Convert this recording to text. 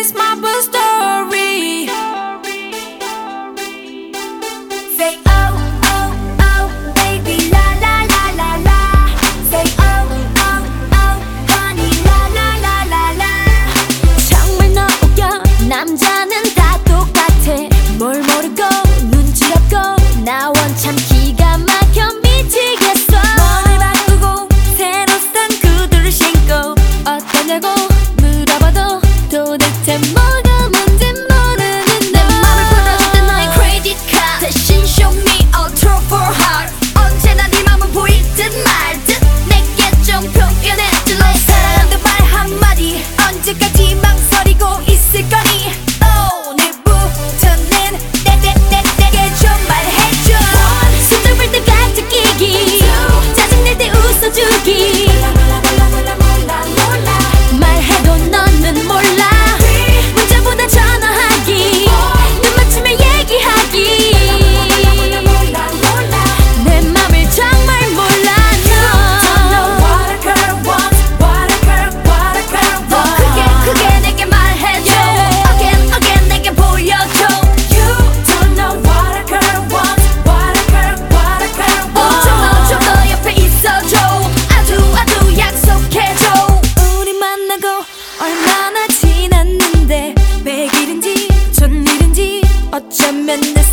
is my birth story. 全面的。